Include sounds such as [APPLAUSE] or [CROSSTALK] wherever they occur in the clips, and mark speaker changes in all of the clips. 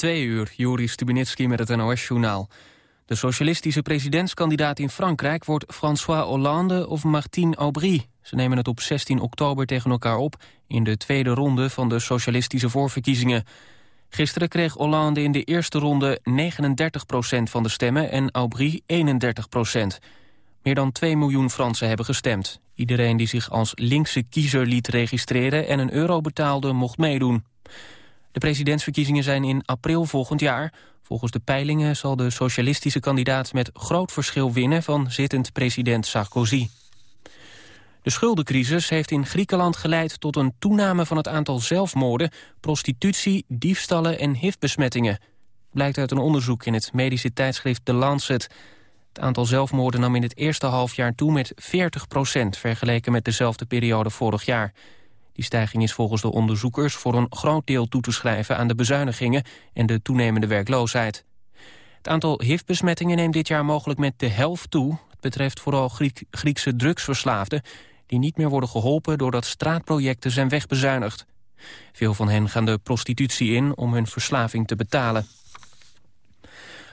Speaker 1: Twee uur, Juri Stubinitsky met het NOS-journaal. De socialistische presidentskandidaat in Frankrijk wordt François Hollande of Martine Aubry. Ze nemen het op 16 oktober tegen elkaar op in de tweede ronde van de socialistische voorverkiezingen. Gisteren kreeg Hollande in de eerste ronde 39% van de stemmen en Aubry 31% Meer dan 2 miljoen Fransen hebben gestemd. Iedereen die zich als linkse kiezer liet registreren en een euro betaalde mocht meedoen. De presidentsverkiezingen zijn in april volgend jaar. Volgens de peilingen zal de socialistische kandidaat met groot verschil winnen van zittend president Sarkozy. De schuldencrisis heeft in Griekenland geleid tot een toename van het aantal zelfmoorden, prostitutie, diefstallen en HIV-besmettingen. Blijkt uit een onderzoek in het medische tijdschrift The Lancet. Het aantal zelfmoorden nam in het eerste halfjaar toe met 40 procent... vergeleken met dezelfde periode vorig jaar. Die stijging is volgens de onderzoekers voor een groot deel toe te schrijven... aan de bezuinigingen en de toenemende werkloosheid. Het aantal HIV-besmettingen neemt dit jaar mogelijk met de helft toe. Het betreft vooral Griekse drugsverslaafden... die niet meer worden geholpen doordat straatprojecten zijn wegbezuinigd. Veel van hen gaan de prostitutie in om hun verslaving te betalen.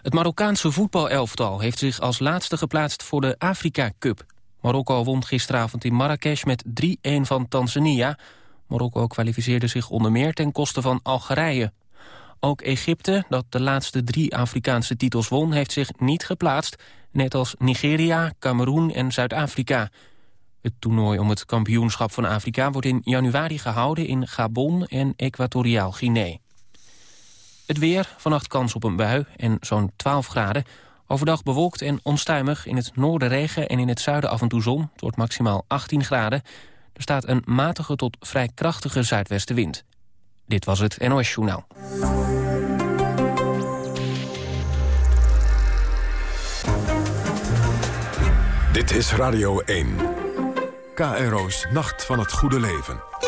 Speaker 1: Het Marokkaanse voetbalelftal heeft zich als laatste geplaatst voor de Afrika Cup. Marokko won gisteravond in Marrakesh met 3-1 van Tanzania. Marokko kwalificeerde zich onder meer ten koste van Algerije. Ook Egypte, dat de laatste drie Afrikaanse titels won, heeft zich niet geplaatst. Net als Nigeria, Cameroen en Zuid-Afrika. Het toernooi om het kampioenschap van Afrika wordt in januari gehouden in Gabon en Equatoriaal Guinea. Het weer, vannacht kans op een bui en zo'n 12 graden. Overdag bewolkt en onstuimig, in het noorden regen en in het zuiden af en toe zon. Het wordt maximaal 18 graden. Er staat een matige tot vrij krachtige zuidwestenwind. Dit was het NOS Journaal.
Speaker 2: Dit is Radio 1. KRO's Nacht van het Goede Leven.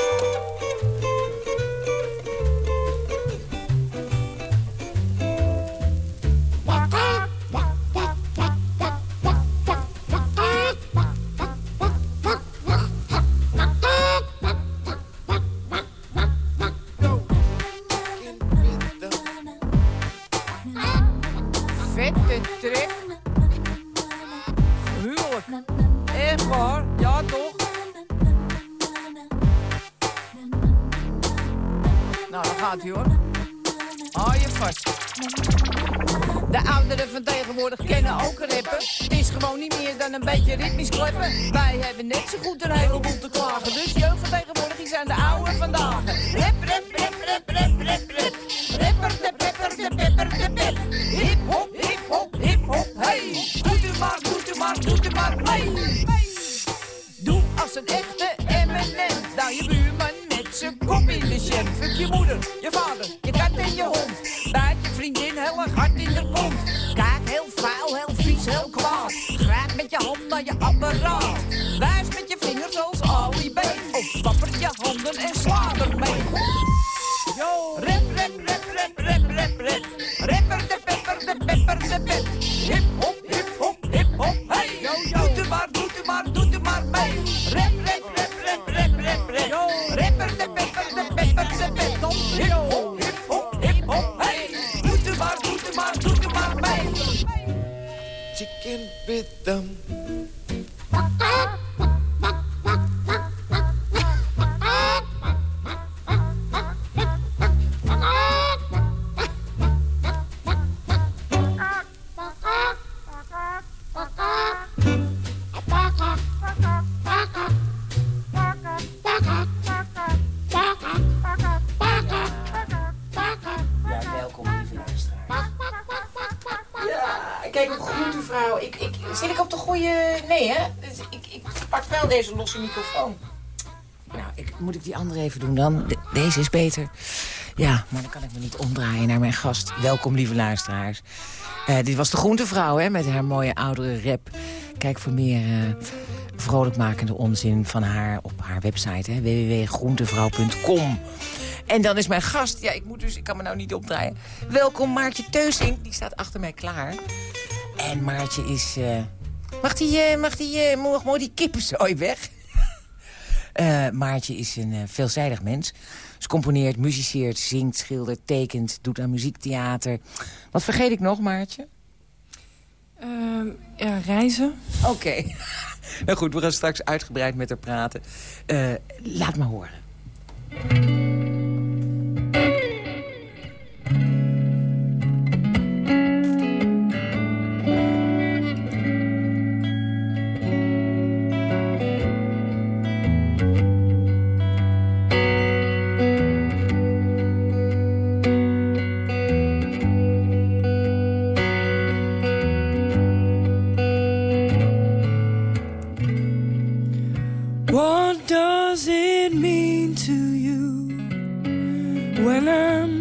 Speaker 3: Losse microfoon. Nou, ik, moet ik die andere even doen dan? deze is beter. Ja, maar dan kan ik me niet omdraaien naar mijn gast. Welkom, lieve luisteraars. Uh, dit was de Groentevrouw, hè, met haar mooie oudere rap. Kijk voor meer uh, vrolijkmakende onzin van haar op haar website, www.groentevrouw.com. En dan is mijn gast, ja, ik moet dus, ik kan me nou niet opdraaien. Welkom, Maartje Teusing, die staat achter mij klaar. En Maartje is... Uh, Mag die, uh, mag die, uh, mooi die kippenzooi weg?
Speaker 4: Uh, [LAUGHS] Maartje is een veelzijdig mens. Ze componeert, muziceert, zingt, schildert, tekent, doet aan muziektheater. Wat vergeet ik nog, Maartje?
Speaker 3: Uh, ja, reizen.
Speaker 4: Oké. [LAUGHS] nou goed, we gaan straks uitgebreid met haar praten. Uh, laat me horen. What does it mean to you when I'm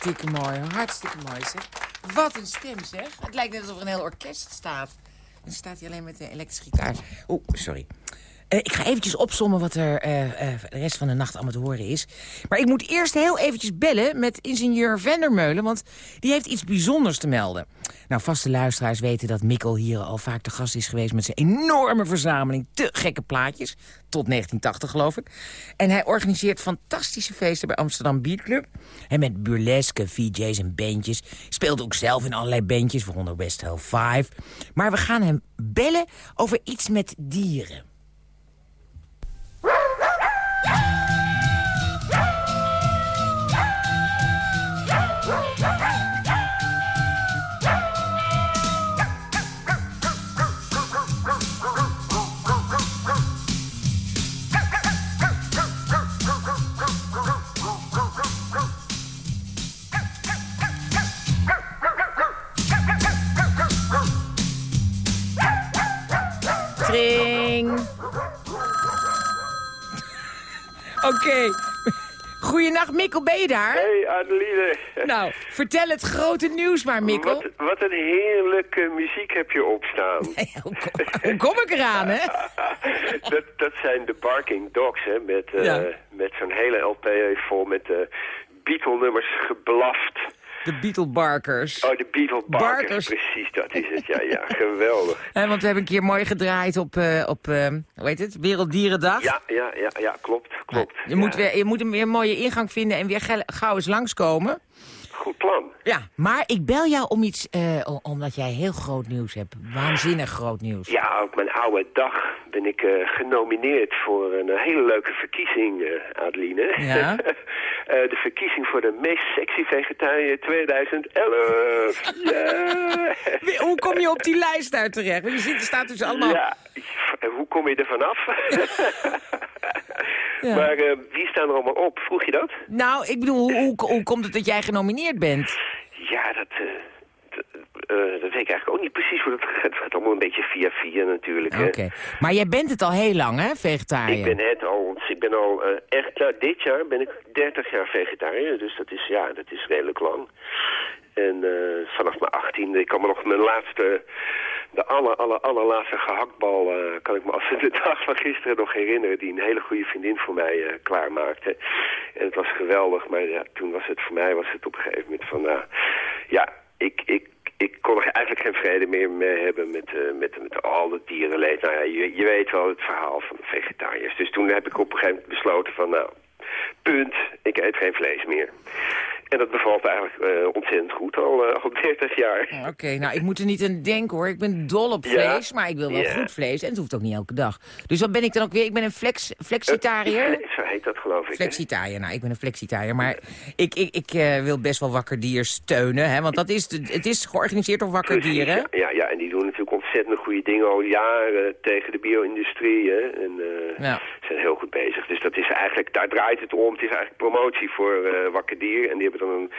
Speaker 4: Hartstikke mooi, hartstikke mooi zeg. Wat een stem zeg. Het lijkt net alsof er een heel orkest staat. Dan staat hij alleen met de elektrische gitaar. Oeh, sorry. Uh, ik ga eventjes opzommen wat er uh, uh, de rest van de nacht allemaal te horen is. Maar ik moet eerst heel eventjes bellen met ingenieur Vendermeulen... want die heeft iets bijzonders te melden. Nou, vaste luisteraars weten dat Mikkel hier al vaak te gast is geweest... met zijn enorme verzameling te gekke plaatjes. Tot 1980, geloof ik. En hij organiseert fantastische feesten bij Amsterdam Beat Club. En met burlesque, VJ's en bandjes. Speelt ook zelf in allerlei bandjes, waaronder West Hell 5. Maar we gaan hem bellen over iets met dieren.
Speaker 3: Oké. Goeienacht, Mikkel, ben je daar?
Speaker 5: Hey Adeline.
Speaker 3: Nou, vertel het grote nieuws maar, Mikkel.
Speaker 5: Wat, wat een heerlijke muziek heb je opstaan. [LAUGHS]
Speaker 3: hoe, kom, hoe kom ik eraan, hè? [LAUGHS]
Speaker 5: dat, dat zijn de Barking Dogs, hè, met, eh,
Speaker 3: Ja.
Speaker 5: met zo'n hele LP vol met uh, Beatle-nummers geblaft.
Speaker 3: De Beatle Barkers.
Speaker 5: Oh, de Beatle Barkers, precies, dat is het. Ja, ja, [LAUGHS] geweldig.
Speaker 3: Hè, want we hebben een keer mooi gedraaid op, eh, op eh, hoe heet het, Werelddierendag.
Speaker 5: Ja, ja, ja, ja klopt, klopt.
Speaker 3: Je, moet weer, je moet een weer mooie ingang vinden en weer gauw eens langskomen.
Speaker 5: Goed plan.
Speaker 3: Ja, maar ik bel jou om iets, eh, omdat jij heel groot nieuws hebt. Waanzinnig groot nieuws.
Speaker 5: Ja, op mijn oude dag ben ik eh, genomineerd voor een eh, hele leuke verkiezing, Adeline.
Speaker 3: Ja? [LAUGHS]
Speaker 5: De verkiezing voor de meest sexy vegetariër 2011. Ja! [LAUGHS]
Speaker 3: Hoe kom je op die lijst daar terecht? Want je ziet, er staat dus allemaal...
Speaker 5: Ja, hoe kom je er vanaf? [LAUGHS]
Speaker 3: Ja.
Speaker 5: Maar eh, wie staan er allemaal op? Vroeg je dat?
Speaker 3: Nou, ik bedoel, hoe, hoe, hoe komt het dat jij genomineerd bent?
Speaker 5: Ja, dat, eh, eh, dat weet ik eigenlijk ook niet precies hoe dat gaat. Het gaat allemaal een beetje via via natuurlijk.
Speaker 3: Oké. Maar jij bent het al heel lang, hè, vegetariër?
Speaker 5: Ik ben het al, ik ben al eh, echt, nou, dit jaar ben ik 30 jaar vegetariër, dus dat is, ja, dat is redelijk lang. En eh, vanaf mijn 18e, ik kan me nog mijn laatste, de aller, aller, allerlaatste gehaktbal, eh, kan ik me als [LAUGHS] de dag van gisteren nog herinneren, die een hele goede vriendin voor mij eh, klaarmaakte. En het was geweldig, maar ja, toen was het voor mij, was het op een gegeven moment van, nou, ja, ik, ik, ik kon er eigenlijk geen vrede meer mee hebben met, met, met al het dierenleed. Nou ja, je, je weet wel het verhaal van de vegetariërs. Dus toen heb ik op een gegeven moment besloten van, nou, punt, ik eet geen vlees meer. En dat bevalt eigenlijk eh, ontzettend goed, al, eh, al 30 jaar.
Speaker 3: Oké, nou, ik moet er niet aan denken, hoor. Ik ben dol op
Speaker 5: Ja?
Speaker 3: vlees, maar ik wil wel
Speaker 5: Ja.
Speaker 3: goed vlees. En het hoeft ook niet elke dag. Dus wat ben ik dan ook weer? Ik ben een flex, flexitariër.
Speaker 5: Eh, Zo heet dat geloof ik.
Speaker 3: Flexitariër, nou, ik ben een flexitariër. Maar ik, ik, ik wil best wel Wakker Dier steunen, hè. Want dat is, de- het is georganiseerd door Wakker
Speaker 5: Precies,
Speaker 3: Dier, hè?
Speaker 5: ja, ja, ja, en die doen natuurlijk ontzettend goede dingen al jaren tegen de bio-industrie. Hè? En
Speaker 3: Ja.
Speaker 5: zijn heel goed bezig. Dus dat is eigenlijk, daar draait het om. Het is eigenlijk promotie voor Wakker Dier. En die hebben dan een,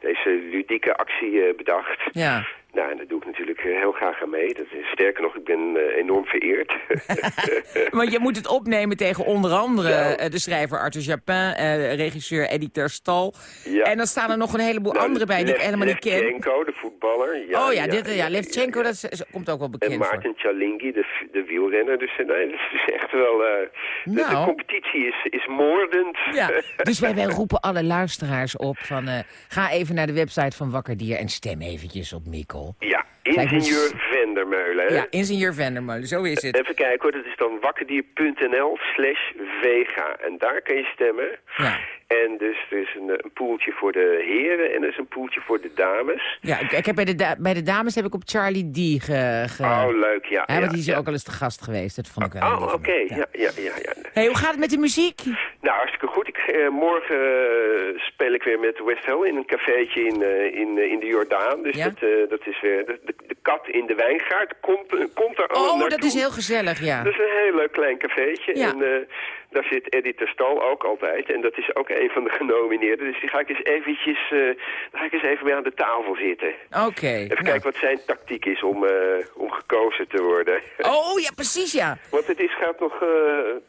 Speaker 5: deze ludieke actie eh, bedacht.
Speaker 3: Ja.
Speaker 5: Nou, en daar doe ik natuurlijk eh, heel graag aan mee. Dat is, sterker nog, ik ben eh, enorm vereerd. [LAUGHS] [LAUGHS]
Speaker 3: Want je moet het opnemen tegen onder andere
Speaker 5: Ja.
Speaker 3: eh, de schrijver Arthur Japin, eh, regisseur Eddie Terstal.
Speaker 5: Ja.
Speaker 3: En dan staan er nog een heleboel
Speaker 5: Nou,
Speaker 3: anderen bij die ik helemaal niet ken.
Speaker 5: Levchenko, de voetballer. Ja,
Speaker 3: oh ja, dit, ja, Levchenko, dat is- komt ook wel
Speaker 5: En
Speaker 3: bekend voor.
Speaker 5: Maarten Chalingi, de, de wielrenner. Dus nee, dat is echt wel... eh, de,
Speaker 3: Nou.
Speaker 5: competitie is, is moordend.
Speaker 3: Ja, [LAUGHS] dus wij, wij roepen alle luisteraars op van... ga even naar de website van Wakker Dier en stem eventjes op Mikkel.
Speaker 5: Ja, ingenieur Vendermeulen. hè?
Speaker 3: Ja, ingenieur Vendermolen, zo is het.
Speaker 5: Even kijken hoor, dat is dan wakkerdier.nl slash vega. En daar kan je stemmen.
Speaker 3: Ja.
Speaker 5: En dus er is een, eh, een poeltje voor de heren en er is een poeltje voor de dames.
Speaker 3: Ja, ik, ik heb bij, de bij de dames heb ik op Charlie D ge... ge
Speaker 5: Oh, leuk, ja.
Speaker 3: Hè,
Speaker 5: ja,
Speaker 3: want die is
Speaker 5: ja.
Speaker 3: ook al eens te gast geweest, dat vond ik wel
Speaker 5: Oh, oké,
Speaker 3: Ja.
Speaker 5: ja, ja, ja, ja.
Speaker 3: Hey, hoe gaat het met de muziek?
Speaker 5: Nou, hartstikke goed. Ik, eh, morgen eh, speel ik weer met West Hill in een cafeetje in, in, in de Jordaan. Dus dat, dat is weer de, de, de kat in de wijngaard. Komt, komt er al
Speaker 3: Oh,
Speaker 5: naartoe.
Speaker 3: dat is heel gezellig, ja.
Speaker 5: Dat is een heel leuk klein cafeetje.
Speaker 3: Ja.
Speaker 5: En daar zit Eddie Terstal ook altijd. En dat is ook een van de [LAUGHS] genomineerden. Dus die ga ik eens eventjes, daar ga ik eens even mee aan de tafel zitten.
Speaker 3: Oké.
Speaker 5: Even
Speaker 3: nou.
Speaker 5: kijken wat zijn tactiek is om, eh, om gekozen te worden. [LAUGHS]
Speaker 3: Oh, ja, precies, ja.
Speaker 5: Want het is, gaat nog, eh,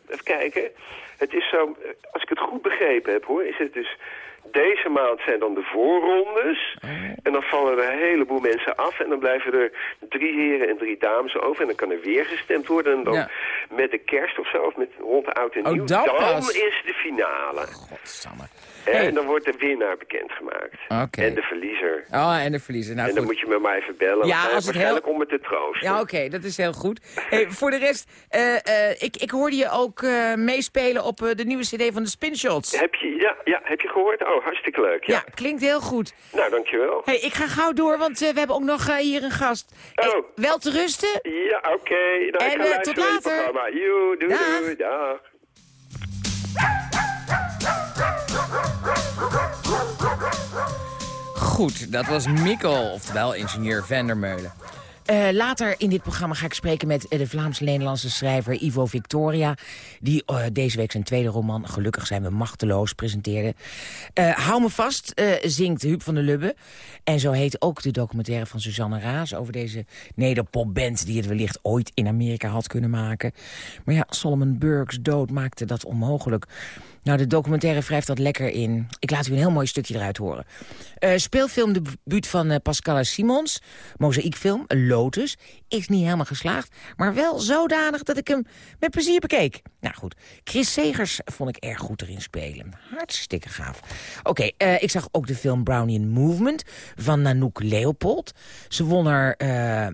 Speaker 5: even kijken. Het is zo, als ik het goed begrepen heb hoor, is het dus... Deze maand zijn dan de voorrondes.
Speaker 3: Oh.
Speaker 5: En dan vallen er een heleboel mensen af. En dan blijven er drie heren en drie dames over. En dan kan er weer gestemd worden. En dan
Speaker 3: Ja.
Speaker 5: met de kerst of zo, of met rond de oud en
Speaker 3: Oh,
Speaker 5: nieuw.
Speaker 3: dan
Speaker 5: dan
Speaker 3: pas.
Speaker 5: is de finale.
Speaker 3: Godsamme. Hey.
Speaker 5: En dan wordt de winnaar bekendgemaakt. En de verliezer.
Speaker 3: Oh, en de verliezen. Nou,
Speaker 5: en dan
Speaker 3: goed.
Speaker 5: moet je me maar even bellen.
Speaker 3: Ja, als het
Speaker 5: waarschijnlijk
Speaker 3: heel-
Speaker 5: om me te troosten.
Speaker 3: Ja, oké, dat is heel goed. Hey, voor de rest, eh, eh, ik, ik hoorde je ook eh, meespelen op de nieuwe cd van de Spinshots.
Speaker 5: Heb je, ja, ja, heb je gehoord? Oh, hartstikke leuk. Ja.
Speaker 3: Ja, klinkt heel goed.
Speaker 5: Nou, dankjewel.
Speaker 3: Hey, ik ga gauw door, want we hebben ook nog hier een gast. Hey,
Speaker 5: Oh.
Speaker 3: wel te rusten?
Speaker 5: Ja, oké. Nou, ik
Speaker 3: En,
Speaker 5: ga
Speaker 3: eh,
Speaker 5: luisteren
Speaker 3: tot later.
Speaker 5: Joe, doei, doei, dag.
Speaker 3: Goed, dat was Mikkel, oftewel ingenieur Vandermeulen. Uh, later in dit programma ga ik spreken met de Vlaams-Nederlandse schrijver Ivo Victoria... die uh, deze week zijn tweede roman Gelukkig zijn we machteloos presenteerde. Uh, Hou me vast zingt Huub van der Lubbe. En zo heet ook de documentaire van Suzanne Raas... over deze nederpopband die het wellicht ooit in Amerika had kunnen maken. Maar ja, Solomon Burke's dood maakte dat onmogelijk... Nou, de documentaire wrijft dat lekker in. Ik laat u een heel mooi stukje eruit horen. Speelfilm debuut van Pascala Simons. Mozaïekfilm, Is niet helemaal geslaagd, maar wel zodanig dat ik hem met plezier bekeek. Nou goed, Chris Segers vond ik erg goed erin spelen. Hartstikke gaaf. Oké, uh, ik zag ook de film Brownian Movement van Nanook Leopold. Ze won er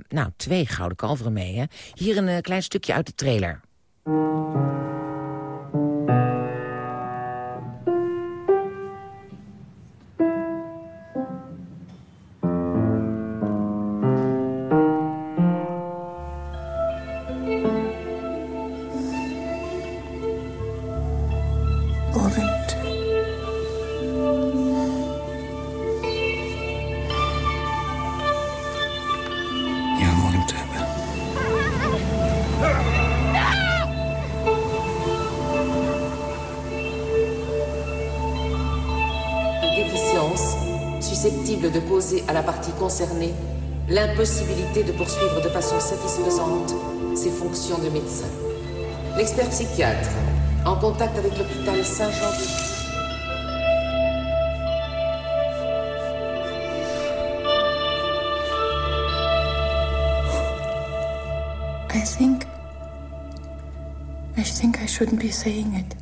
Speaker 3: nou, twee gouden kalveren mee. Hè. Hier een klein stukje uit de trailer.
Speaker 6: De poser à la partie concernée l'impossibilité de poursuivre de façon satisfaisante ses fonctions de médecin. L'expert psychiatre, en contact avec l'hôpital Saint-Jean de
Speaker 7: I think. I think I shouldn't be saying it.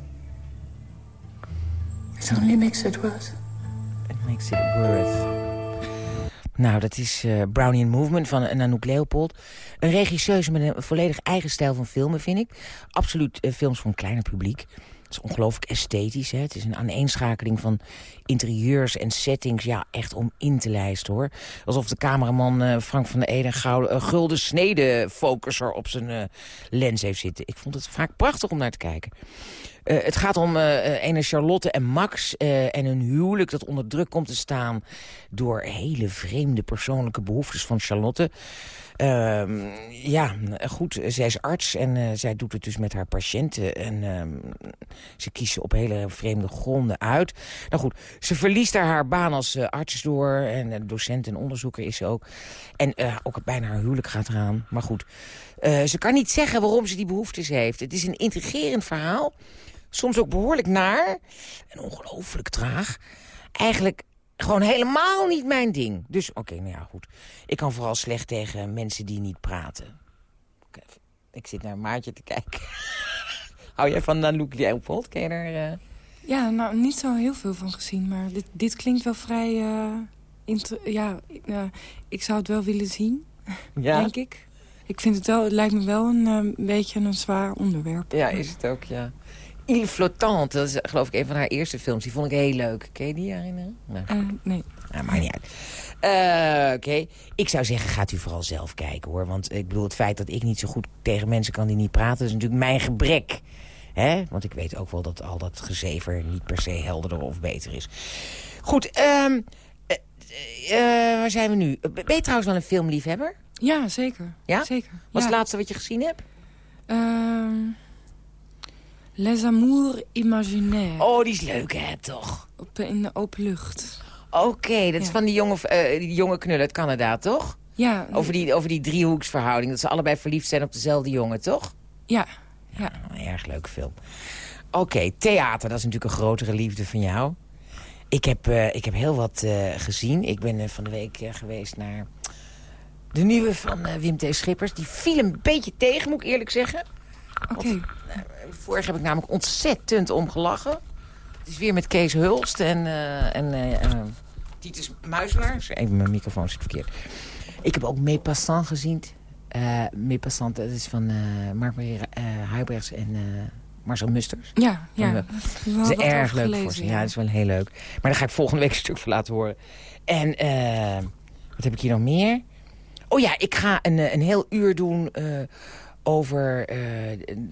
Speaker 7: It only makes it worse.
Speaker 3: It makes it worse. Nou, dat is uh, Brownian Movement van Nanook Leopold. Een regisseuse met een volledig eigen stijl van filmen, vind ik. Absoluut uh, films voor een kleiner publiek. Het is ongelooflijk esthetisch. Hè? Het is een aaneenschakeling van interieurs en settings. Ja, echt om in te lijsten, hoor. Alsof de cameraman uh, Frank van der Ede een gouden, gulden snede focuser op zijn lens heeft zitten. Ik vond het vaak prachtig om naar te kijken. Uh, het gaat om uh, ene Charlotte en Max en hun huwelijk dat onder druk komt te staan... door hele vreemde persoonlijke behoeftes van Charlotte. Ehm, ja, goed, zij is arts en zij doet het dus met haar patiënten. En ehm, ze kiezen op hele vreemde gronden uit. Nou goed, ze verliest daar haar baan als arts door. En docent en onderzoeker is ze ook. En ook bijna haar huwelijk gaat eraan. Maar goed, ze kan niet zeggen waarom ze die behoeftes heeft. Het is een intrigerend verhaal soms ook behoorlijk naar en ongelooflijk traag. Eigenlijk gewoon helemaal niet mijn ding. Dus oké, nou ja, goed. Ik kan vooral slecht tegen mensen die niet praten. Ik zit naar Maartje te kijken. [LAUGHS] Hou jij van Nanook Leopold? Ken je er... Uh...
Speaker 4: Ja, nou, niet zo heel veel van gezien. Maar dit, dit klinkt wel vrij... Uh, ja, uh, ik zou het wel willen zien, ja? denk ik. Ik vind het wel, het lijkt me wel een, een beetje een zwaar onderwerp.
Speaker 3: Ja, is het ook, ja. Il Flottante, dat is geloof ik een van haar eerste films. Die vond ik heel leuk. Ken je die herinneren?
Speaker 4: Nou, uh, nee.
Speaker 3: Nou, maakt niet uit. Uh, Oké, ik zou zeggen, gaat u vooral zelf kijken hoor. Want ik bedoel, het feit dat ik niet zo goed tegen mensen kan die niet praten... is natuurlijk mijn gebrek. Hè? Want ik weet ook wel dat al dat gezever niet per se helderder of beter is. Goed, um, uh, waar zijn we nu? Ben je trouwens wel een filmliefhebber?
Speaker 4: Ja, zeker.
Speaker 3: Ja?
Speaker 4: Zeker.
Speaker 3: Wat is het laatste wat je gezien hebt?
Speaker 4: Ehm Les Amours Imaginaires.
Speaker 3: Oh, die is leuk, hè, toch?
Speaker 4: Op, in de open lucht.
Speaker 3: Oké, dat is van die jonge, uh, die jonge knul uit Canada, toch?
Speaker 4: Ja.
Speaker 3: Over die, over die driehoeksverhouding. Dat ze allebei verliefd zijn op dezelfde jongen, toch?
Speaker 4: Ja. ja.
Speaker 3: ja een erg leuke film. Oké, theater, dat is natuurlijk een grotere liefde van jou. Ik heb, uh, ik heb heel wat uh, gezien. Ik ben van de week geweest naar de nieuwe van Wim T. Schippers. Die viel een beetje tegen, moet ik eerlijk zeggen.
Speaker 4: Oké. Okay.
Speaker 3: Vorig heb ik namelijk ontzettend om gelachen. Het is weer met Kees Hulst en, uh, en uh, Titus Muiselaar. Even mijn microfoon zit verkeerd. Ik heb ook Mepassant gezien. Uh, Mepassant, dat is van Mark-Marie Huibrechts en Marcel Musters.
Speaker 4: Ja, ja.
Speaker 3: dat is erg leuk gelezen, voor ze. Ja. ja. dat is wel heel leuk. Maar daar ga ik volgende week een stuk voor laten horen. En wat heb ik hier nog meer? Oh ja, ik ga een, een heel uur doen over,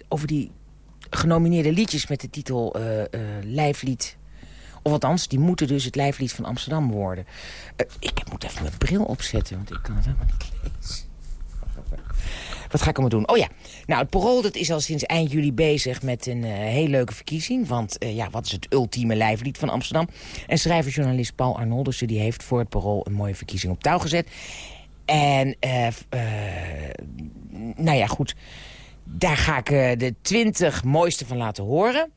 Speaker 3: over die genomineerde liedjes met de titel uh, uh, Lijflied. Of althans, die moeten dus het lijflied van Amsterdam worden. Ik moet even mijn bril opzetten, want ik kan het helemaal niet lezen. Wat ga ik allemaal doen? Oh ja, nou het Parool dat is al sinds eind juli bezig met een uh, heel leuke verkiezing. Want ja, wat is het ultieme lijflied van Amsterdam? En schrijver-journalist Paul Arnoldussen die heeft voor het Parool een mooie verkiezing op touw gezet. En uh, nou ja, goed, daar ga ik de twintig mooiste van laten horen.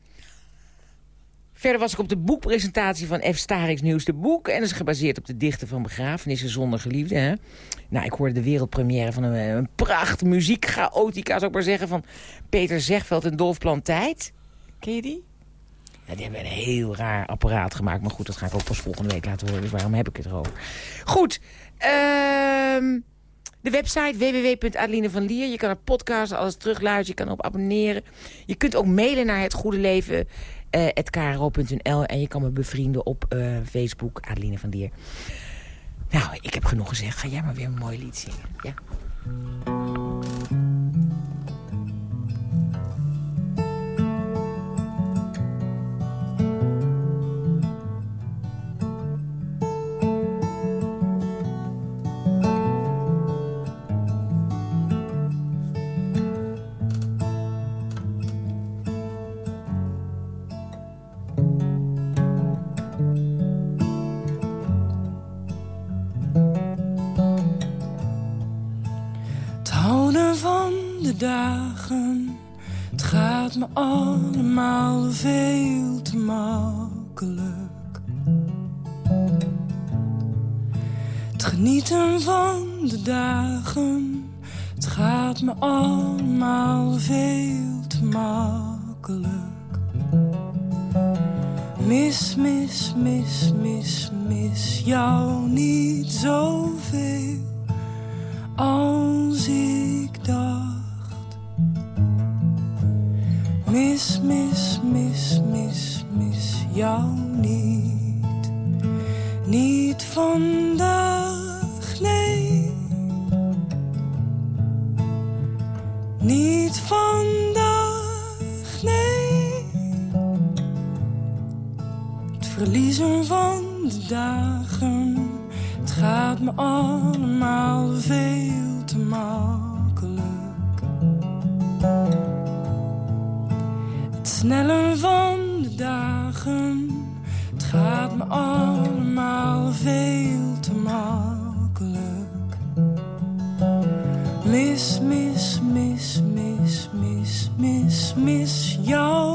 Speaker 3: Verder was ik op de boekpresentatie van F. Starix Nieuws de Boek. En dat is gebaseerd op de dichten van begrafenissen zonder geliefde. Hè? Nou, ik hoorde de wereldpremière van een, een pracht muziek chaotica, zou ik maar zeggen, van Peter Zegveld en Dolf Plantijd. Ken je die? Ja, die hebben een heel raar apparaat gemaakt. Maar goed, dat ga ik ook pas volgende week laten horen. Dus waarom heb ik het erover? Goed. Ehm... De website www.adeline van Lier. Je kan het podcast, alles terugluisteren. Je kan op abonneren. Je kunt ook mailen naar het goede leven kro.nl. En je kan me bevrienden op uh, Facebook, Adeline van Dier. Nou, ik heb genoeg gezegd. Ga jij maar weer een mooi lied zingen. Ja.
Speaker 4: Dagen. Het gaat me allemaal veel te makkelijk. Het genieten van de dagen. Het gaat me allemaal veel te makkelijk. Mis, mis, mis, mis, mis jou niet zoveel als ik dacht. Mis, mis, mis, mis, mis jou niet. Niet vandaag, nee. Niet vandaag, nee. Het verliezen van de dagen. Het gaat me allemaal veel te makkelijk snellen van de dagen. Het gaat me allemaal veel te makkelijk. Mis, mis, mis, mis, mis, mis, mis jou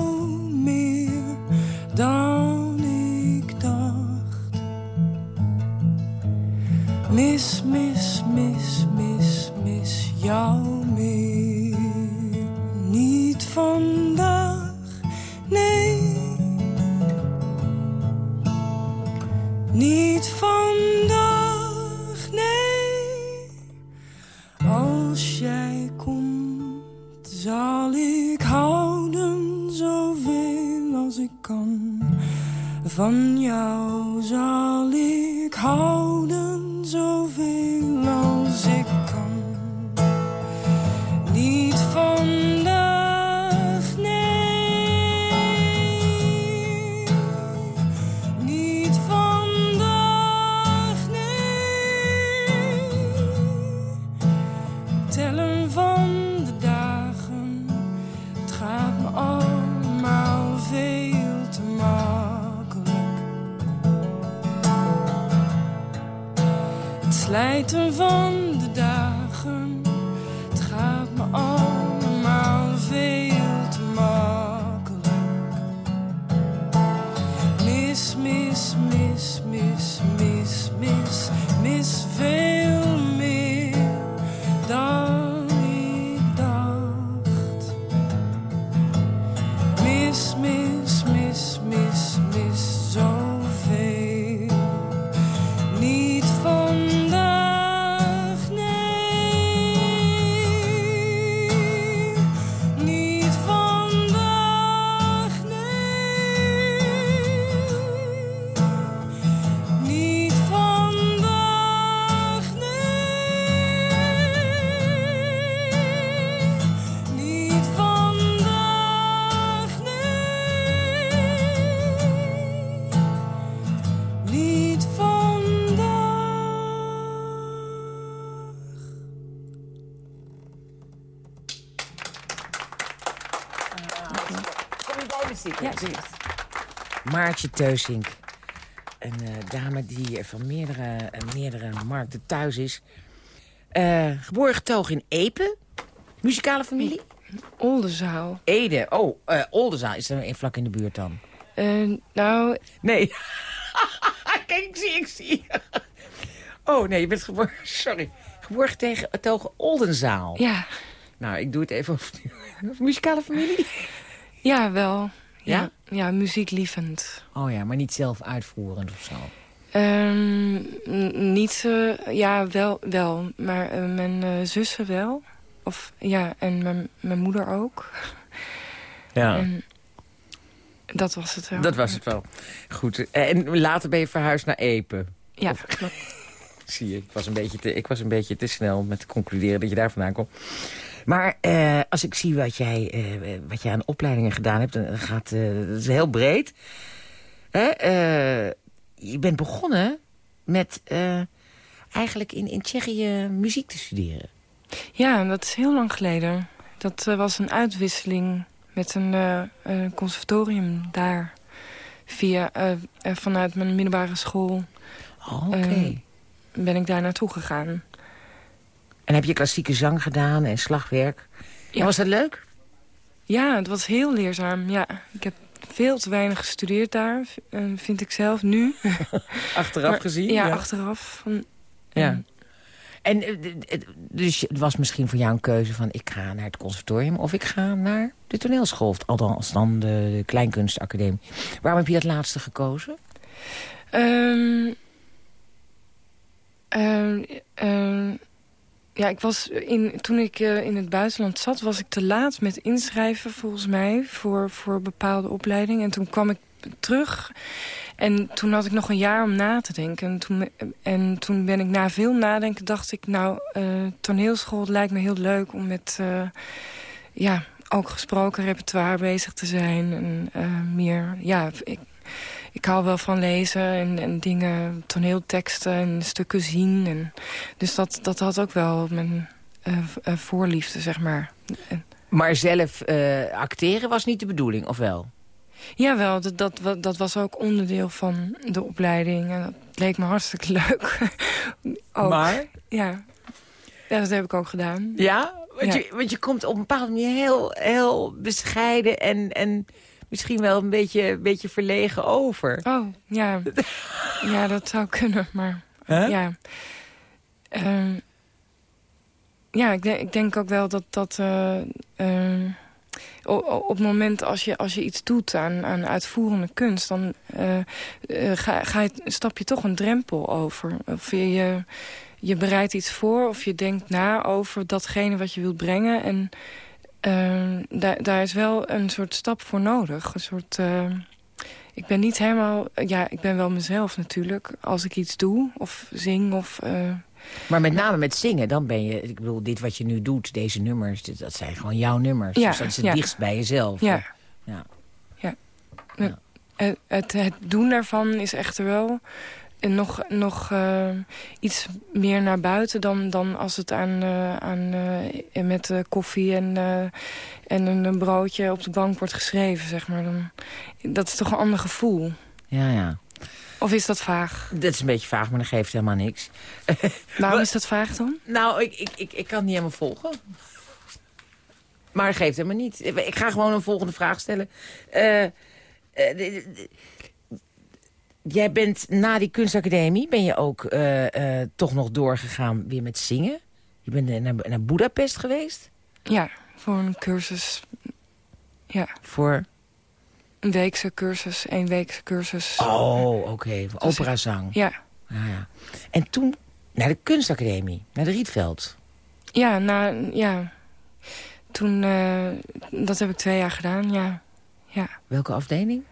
Speaker 3: Maartje Teusink. Een eh, dame die van meerdere, eh, meerdere markten thuis is. Eh, geboren getogen in Epe. Muzikale familie?
Speaker 4: Oldenzaal.
Speaker 3: Ede. Oh, eh Oldenzaal. Is er een vlak in de buurt dan?
Speaker 4: Eh, nou,
Speaker 3: Nee. [LAUGHS] Kijk, ik zie, ik zie. Oh, nee, je bent geboren... [LAUGHS] Sorry. Geboren tegen getogen Oldenzaal.
Speaker 4: ja.
Speaker 3: Nou, ik doe het even. [LAUGHS] Muzikale familie?
Speaker 4: Ja, wel.
Speaker 3: Ja?
Speaker 4: Ja, ja muzieklievend.
Speaker 3: Oh ja, maar niet zelf uitvoerend of zo.
Speaker 4: Ehm, niet, eh, ja, wel, wel. Maar eh, mijn eh, zussen wel. Of, ja, en mijn, mijn moeder ook. [LAUGHS]
Speaker 3: Ja.
Speaker 4: En dat was het wel.
Speaker 3: Dat was het wel. Goed. En later ben je verhuisd naar Epe.
Speaker 4: Ja, klopt. [LAUGHS]
Speaker 3: Zie je, ik was een beetje te, ik was een beetje te snel met te concluderen dat je daar vandaan komt. Maar eh, als ik zie wat jij, eh, wat jij aan opleidingen gedaan hebt, dan gaat eh, dat is heel breed. Hè? je bent begonnen met eigenlijk in, in Tsjechië muziek te studeren.
Speaker 4: Ja, dat is heel lang geleden. Dat was een uitwisseling met een conservatorium daar. Via, vanuit mijn middelbare school
Speaker 3: Oh, Oké.
Speaker 4: Eh, ben ik daar naartoe gegaan.
Speaker 3: En heb je klassieke zang gedaan en slagwerk.
Speaker 4: Ja.
Speaker 3: En was dat leuk?
Speaker 4: Ja, het was heel leerzaam. Ja, ik heb veel te weinig gestudeerd daar, eh, vind ik zelf nu. [LAUGHS]
Speaker 3: Achteraf
Speaker 4: Maar-
Speaker 3: gezien?
Speaker 4: Ja, achteraf. Van,
Speaker 3: Ja.
Speaker 4: en-
Speaker 3: En eh, dus het was misschien voor jou een keuze van... ik ga naar het conservatorium of ik ga naar de toneelschool. Althans dan de, de Kleinkunstacademie. Waarom heb je dat laatste gekozen?
Speaker 4: Ehm, ehm, ehm, ja, ik was in, toen ik eh, in het buitenland zat, was ik te laat met inschrijven volgens mij voor, voor bepaalde opleidingen. En toen kwam ik terug en toen had ik nog een jaar om na te denken. En toen, en toen ben ik na veel nadenken, dacht ik, nou, eh, toneelschool lijkt me heel leuk om met, eh, ja, ook gesproken repertoire bezig te zijn. En meer, ja, ik, ik hou wel van lezen en, en dingen, toneelteksten en stukken zien. En, dus dat, dat had ook wel mijn eh, eh, voorliefde, zeg maar.
Speaker 3: Maar zelf eh, acteren was niet de bedoeling, of wel?
Speaker 4: Jawel, dat, dat, dat was ook onderdeel van de opleiding. En dat leek me hartstikke leuk. [LAUGHS] ook.
Speaker 3: Maar?
Speaker 4: Ja. ja, dat heb ik ook gedaan.
Speaker 3: Ja? Want,
Speaker 4: Ja.
Speaker 3: Je, want je komt op een bepaalde manier heel, heel bescheiden... en, en misschien wel een beetje, een beetje verlegen over.
Speaker 4: Oh, ja. ja, dat zou kunnen, maar ja. Ehm, ja, ik, denk- ik denk ook wel dat dat... eh, o- op het moment als je, als je iets doet aan, aan uitvoerende kunst... dan eh, eh, ga, ga je, stap je toch een drempel over. Of je, je, je bereidt iets voor of je denkt na over datgene wat je wilt brengen. En daar, daar is wel een soort stap voor nodig. Een soort... ehm, ik ben niet helemaal... Ja, ik ben wel mezelf natuurlijk. Als ik iets doe of zing of... eh,
Speaker 3: Maar met name met zingen, dan ben je... Ik bedoel, dit wat je nu doet, deze nummers... dit- dat zijn gewoon jouw nummers.
Speaker 4: Ja,
Speaker 3: dus dat is het
Speaker 4: ja.
Speaker 3: dichtst bij jezelf.
Speaker 4: ja.
Speaker 3: Ja.
Speaker 4: ja.
Speaker 3: Ja.
Speaker 4: Het, het, het doen daarvan is echter wel nog, nog eh, iets meer naar buiten dan, dan als het aan, eh, aan, eh, met koffie en, en een, broodje op de bank wordt geschreven, zeg maar. Dan, dat is toch een ander gevoel.
Speaker 3: ja, ja.
Speaker 4: Of is dat vaag?
Speaker 3: Dat is een beetje vaag, maar dat geeft helemaal niks. [LAUGHS]
Speaker 4: Waarom is dat vaag dan?
Speaker 3: Nou, ik, ik, ik, ik kan het niet helemaal volgen. Maar dat geeft helemaal niet. Ik ga gewoon een volgende vraag stellen. De- de- jij bent na die kunstacademie... ben je ook eh, eh, toch nog doorgegaan weer met zingen? Je bent eh, naar, naar Budapest geweest?
Speaker 4: Ja, voor een cursus. Ja,
Speaker 3: Voor...
Speaker 4: een weekse cursus, één weekse cursus.
Speaker 3: Oh, oké.
Speaker 4: Dus-
Speaker 3: Operazang.
Speaker 4: Ja,
Speaker 3: Ja, ja. En toen naar de kunstacademie, naar de Rietveld.
Speaker 4: ja, na, ja. Toen, dat heb ik twee jaar gedaan, ja. ja.
Speaker 3: Welke afdeling?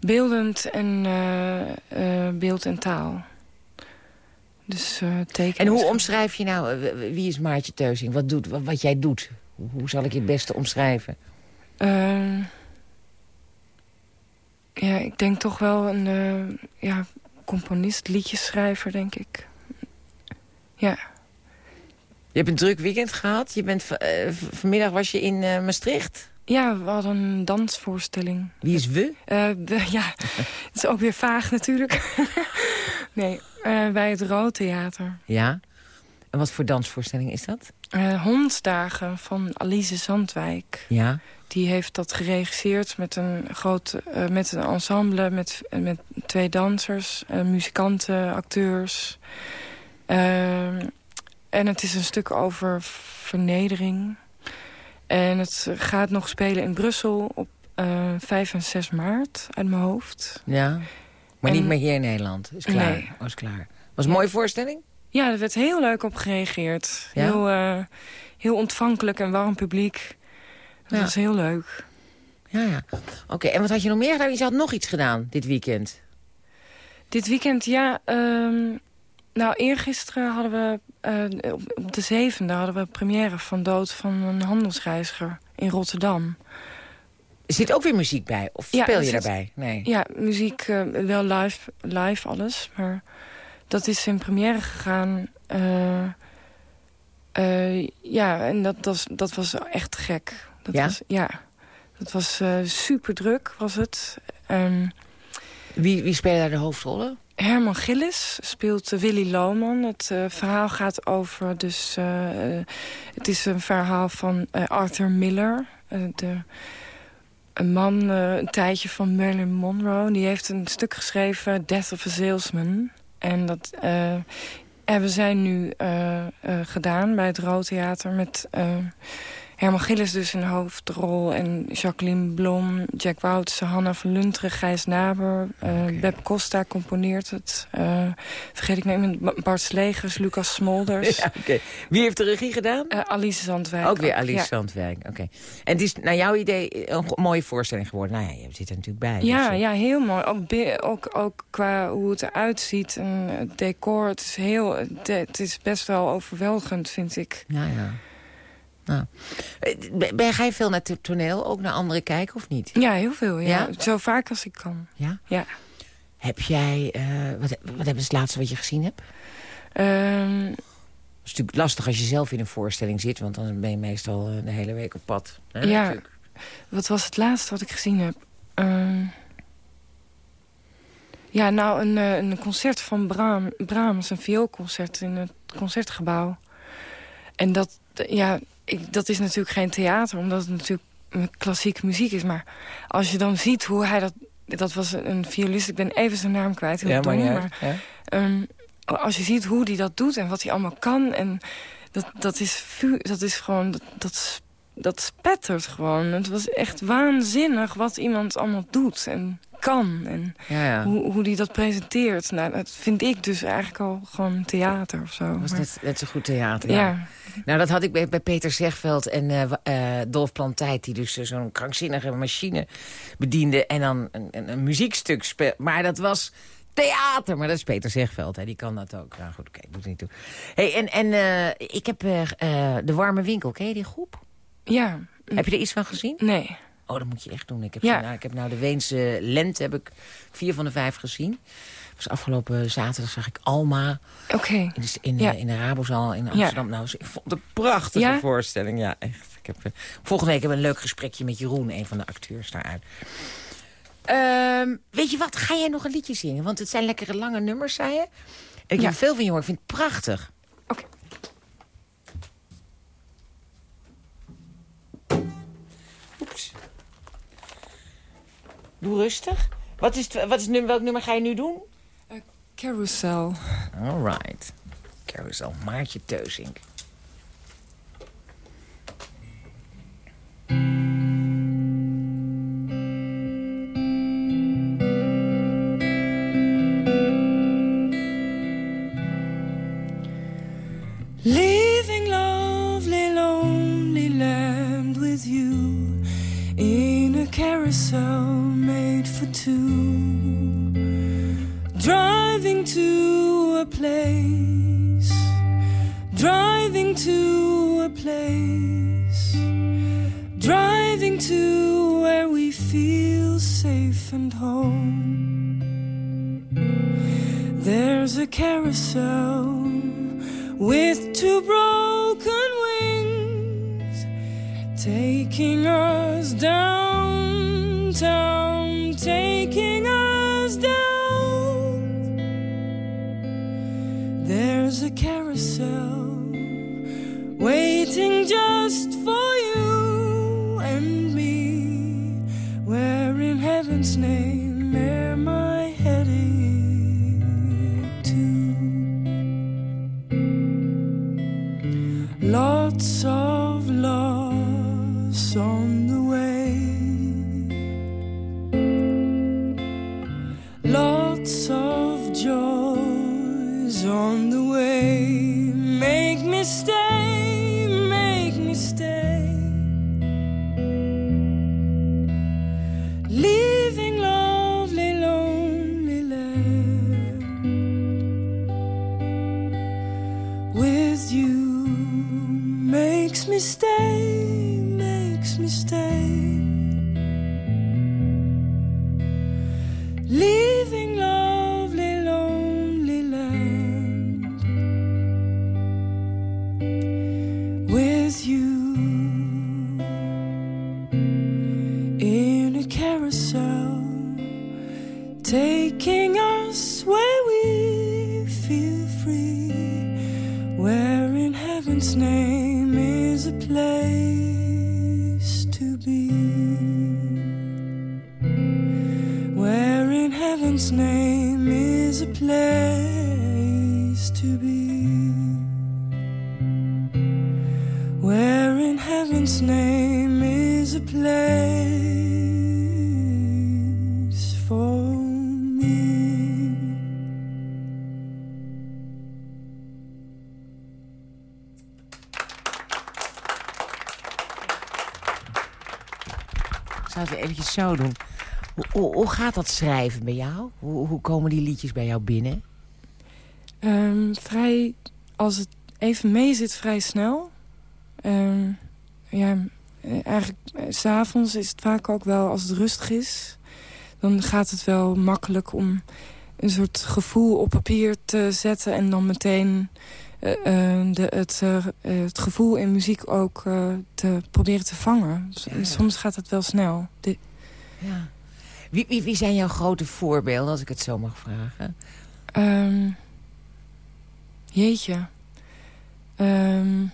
Speaker 4: Beeldend en eh, eh, beeld en taal. Dus eh tekenen.
Speaker 3: En hoe omschrijf je nou, wie is Maartje Teusing? Wat, doet, wat, wat jij doet? Hoe, zal ik je het beste omschrijven?
Speaker 4: Ehm, ja, ik denk toch wel een ja, componist, liedjesschrijver, denk ik. Ja,
Speaker 3: Je hebt een druk weekend gehad. Je bent, vanmiddag was je in Maastricht.
Speaker 4: Ja, we hadden een dansvoorstelling.
Speaker 3: Wie is we?
Speaker 4: Uh, [LAUGHS] ja, het is ook weer vaag natuurlijk. [LAUGHS] nee, uh, bij het Rood Theater.
Speaker 3: Ja? En wat voor dansvoorstelling is dat?
Speaker 4: Uh, Hondsdagen van Alice Zandwijk.
Speaker 3: Ja?
Speaker 4: Die heeft dat geregisseerd met een groot met een ensemble... met, met twee dansers, muzikanten, acteurs. Ehm, en het is een stuk over vernedering en het gaat nog spelen in Brussel op uh, eh, 5 en 6 maart, uit mijn hoofd.
Speaker 3: Ja, maar niet meer hier in Nederland. Is klaar. Nee. Was klaar. Was een mooie voorstelling?
Speaker 4: Ja, er werd heel leuk op gereageerd. Heel, uh, heel ontvankelijk en warm publiek. Dat was heel leuk.
Speaker 3: Ja, ja. Oké, en wat had je nog meer gedaan? Je had nog iets gedaan dit weekend.
Speaker 4: Dit weekend, ja. Um, nou, eergisteren hadden we, uh, op de zevende hadden we première van Dood van een handelsreiziger in Rotterdam.
Speaker 3: Er zit ook weer muziek bij? Of speel je daarbij? Nee.
Speaker 4: Ja, muziek, uh, wel live, live alles. Maar dat is in première gegaan. Uh, ja, en dat, was, dat was echt gek. Dat
Speaker 3: ja?
Speaker 4: Was, ja, dat was super druk, was het. Um,
Speaker 3: wie, wie speelde daar de hoofdrollen?
Speaker 4: Herman Gillis speelt Willy Lohman. Het uh, verhaal gaat over... Dus, uh, het is een verhaal van Arthur Miller. de, een man, een tijdje van Marilyn Monroe. Die heeft een stuk geschreven, Death of a Salesman. En dat hebben zij nu gedaan bij het Rood Theater... met Herman Gillis dus een hoofdrol. En Jacqueline Blom, Jack Wouters, Hanna van Lunteren, Gijs Naber. Uh, Beb Costa componeert het. Uh, vergeet ik niet, Bart Slegers, Lucas Smolders. [LAUGHS]
Speaker 3: Ja, Wie heeft de regie gedaan?
Speaker 4: Uh, Alice Zandwijk.
Speaker 3: Ook weer Alice ja. Zandwijk, oké. En het is naar jouw idee een mooie voorstelling geworden. Nou ja, je zit er natuurlijk bij.
Speaker 4: Ja, dus, ja heel mooi. Ook, ook, ook qua hoe het eruit ziet. En het decor, het is, heel, het is best wel overweldigend, vind ik.
Speaker 3: Ja, ja. Nou. Ben, ga je veel naar het toneel, ook naar anderen kijken of niet?
Speaker 4: Ja, heel veel. Ja. Zo vaak als ik kan.
Speaker 3: Ja?
Speaker 4: Ja.
Speaker 3: Heb jij, uh, wat, wat is het laatste wat je gezien hebt?
Speaker 4: Um...
Speaker 3: Het is natuurlijk lastig als je zelf in een voorstelling zit... want dan ben je meestal eh, de hele week op pad.
Speaker 4: Hè, ja, natuurlijk. wat was het laatste wat ik gezien heb? Uh... Ja, nou, een, eh, een concert van Braam, Brahms, een vioolconcert in het Concertgebouw. En dat, ja, ik, dat is natuurlijk geen theater, omdat het natuurlijk klassieke muziek is. Maar als je dan ziet hoe hij dat... Dat was een violist, ik ben even zijn naam kwijt, heel ja, dom. Maar, ja. um, als je ziet hoe hij dat doet en wat hij allemaal kan... En dat, dat, is, dat is gewoon... Dat, dat, dat spettert gewoon. Het was echt waanzinnig wat iemand allemaal doet. En kan. En
Speaker 3: ja, ja.
Speaker 4: Hoe, hoe die dat presenteert. Nou, dat vind ik dus eigenlijk al gewoon theater of zo.
Speaker 3: Dat was net, net zo goed theater, ja. Nou, dat had ik bij, bij Peter Zegveld en uh, uh, Dolf Plantijd... die dus zo'n krankzinnige machine bediende... en dan een, een, een muziekstuk speelde. Maar dat was theater. Maar dat is Peter Zegveld, hè. die kan dat ook. Nou goed, oké, okay, doet er niet toe. Hey, en en uh, ik heb De Warme Winkel, ken je die groep?
Speaker 4: Ja.
Speaker 3: Heb je er iets van gezien?
Speaker 4: Nee.
Speaker 3: Oh, dat moet je echt doen. Ik heb, ja. nou, ik heb nou de Weense Lente heb ik vier van de vijf gezien. Was afgelopen zaterdag zag ik Alma.
Speaker 4: Oké.
Speaker 3: In, de, in, ja. in de Rabozaal in Amsterdam. Nou, ik vond het een prachtige voorstelling. Ja, echt. Ik heb, uh, volgende week hebben we een leuk gesprekje met Jeroen, een van de acteurs daaruit. Um, weet je wat, ga jij nog een liedje zingen? Want het zijn lekkere lange nummers, zei je. Ik heb veel van je hoor, ik vind het prachtig.
Speaker 4: Oké.
Speaker 3: Doe rustig. Wat is, wat is, welk nummer ga je nu doen?
Speaker 4: Uh, carousel.
Speaker 3: All right. Carousel. Maartje Teuzink.
Speaker 4: Joys on the way. Make me stay, place to be. Where in heaven's name is a place for me.
Speaker 3: Zouden we eventjes zo doen. Hoe, hoe, gaat dat schrijven bij jou? Hoe, hoe komen die liedjes bij jou binnen?
Speaker 4: Ehm, vrij, als het even mee zit, vrij snel. Ehm, ja, eh, eigenlijk, eh, s s'avonds is het vaak ook wel, als het rustig is... dan gaat het wel makkelijk om een soort gevoel op papier te zetten... en dan meteen eh, de, het, het gevoel in muziek ook te proberen te vangen.
Speaker 3: Ja.
Speaker 4: Soms gaat het wel snel. De-
Speaker 3: Ja. Wie, wie, wie zijn jouw grote voorbeelden, als ik het zo mag vragen?
Speaker 4: Ehm, jeetje. Ehm,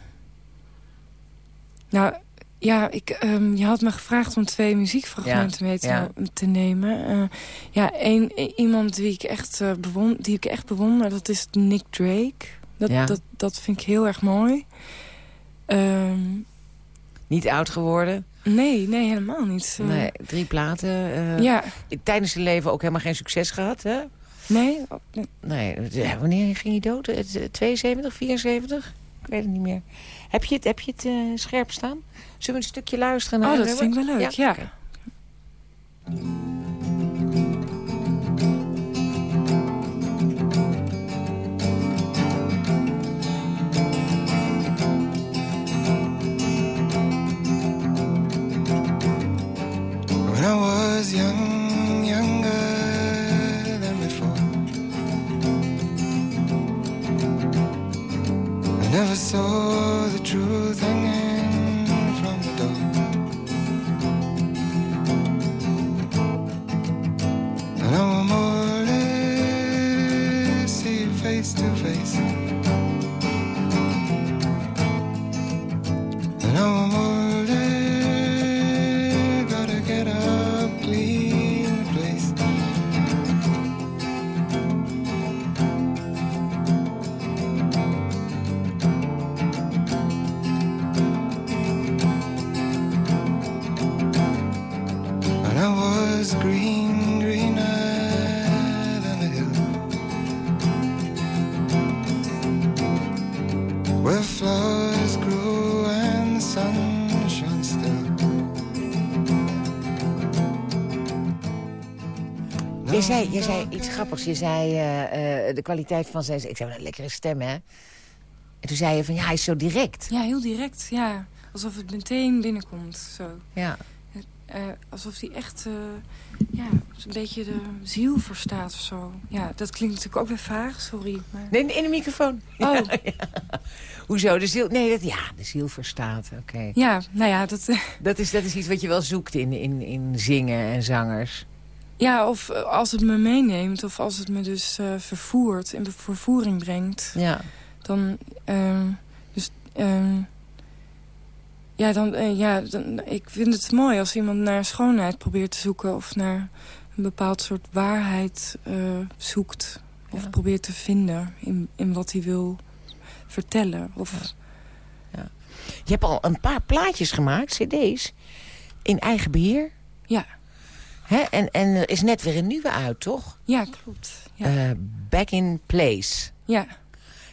Speaker 4: nou, ja, ik, ehm, je had me gevraagd om twee muziekfragmenten
Speaker 3: Ja,
Speaker 4: mee te,
Speaker 3: ja.
Speaker 4: te nemen. Eh, ja, één, i- iemand die ik, echt, eh, bewon, die ik echt bewonder, dat is Nick Drake. Dat,
Speaker 3: Ja.
Speaker 4: dat, dat vind ik heel erg mooi. Ehm,
Speaker 3: Niet oud geworden?
Speaker 4: Nee, nee, helemaal niet. Eh,
Speaker 3: Nee, drie platen. eh,
Speaker 4: Ja,
Speaker 3: Tijdens zijn leven ook helemaal geen succes gehad, hè?
Speaker 4: nee, oh, nee.
Speaker 3: Wanneer ging hij dood? Het, eh, 72, 74? Ik weet het niet meer. Heb je het, heb je het eh, scherp staan? Zullen we een stukje luisteren? Naar
Speaker 4: Oh, dat vind ik wel leuk, ja.
Speaker 8: When I was young, younger than before, I never saw the truth hanging Where flowers grew and the sun shone still.
Speaker 3: Je zei, je zei iets grappigs. Je zei eh, eh, de kwaliteit van zijn... Ik zei, een lekkere stem, hè? En toen zei je van, ja, hij is zo direct.
Speaker 4: ja, heel direct, ja. Alsof het meteen binnenkomt, zo.
Speaker 3: Ja.
Speaker 4: Alsof hij echt ja, een beetje de ziel verstaat of zo. Ja, dat klinkt natuurlijk ook weer vaag, sorry. Maar...
Speaker 3: Nee, in de microfoon.
Speaker 4: Oh.
Speaker 3: Hoezo? De ziel? Nee, dat, ja, de ziel verstaat. Oké.
Speaker 4: Ja, nou ja, dat...
Speaker 3: dat, is, dat is iets wat je wel zoekt in, in, in zingen en zangers.
Speaker 4: Ja, of als het me meeneemt, of als het me dus uh, vervoert, in de vervoering brengt.
Speaker 3: Ja.
Speaker 4: Dan, uh, dus, uh, ja, dan, uh, ja, dan, ik vind het mooi als iemand naar schoonheid probeert te zoeken... of naar een bepaald soort waarheid uh, zoekt. Of probeert te vinden in, in wat hij wil vertellen. Of... Ja.
Speaker 3: Ja. Je hebt al een paar plaatjes gemaakt, cd's, in eigen beheer.
Speaker 4: Ja.
Speaker 3: Hè? En, en er is net weer een nieuwe uit, toch?
Speaker 4: Ja, klopt. Ja.
Speaker 3: Uh, Back in Place.
Speaker 4: Ja.